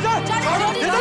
Ceyda! Ceyda!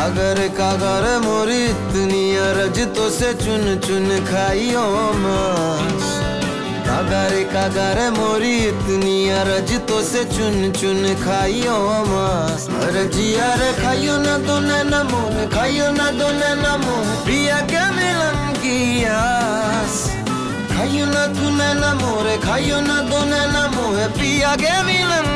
कागर कागर मोरी इतनी अरज तो से चुन चुन खाइयो मास। कागर कागर मोरी इतनी अरज तो से चुन चुन खाइयो मास। अरजिया खाइयो ना तो नैना मोह खाइयो ना तो नैना मोह प्रिया के मिलन की खाइयो ना तू नैना मोरे, खाइयो ना तो नैना मोह प्रिया के मिलन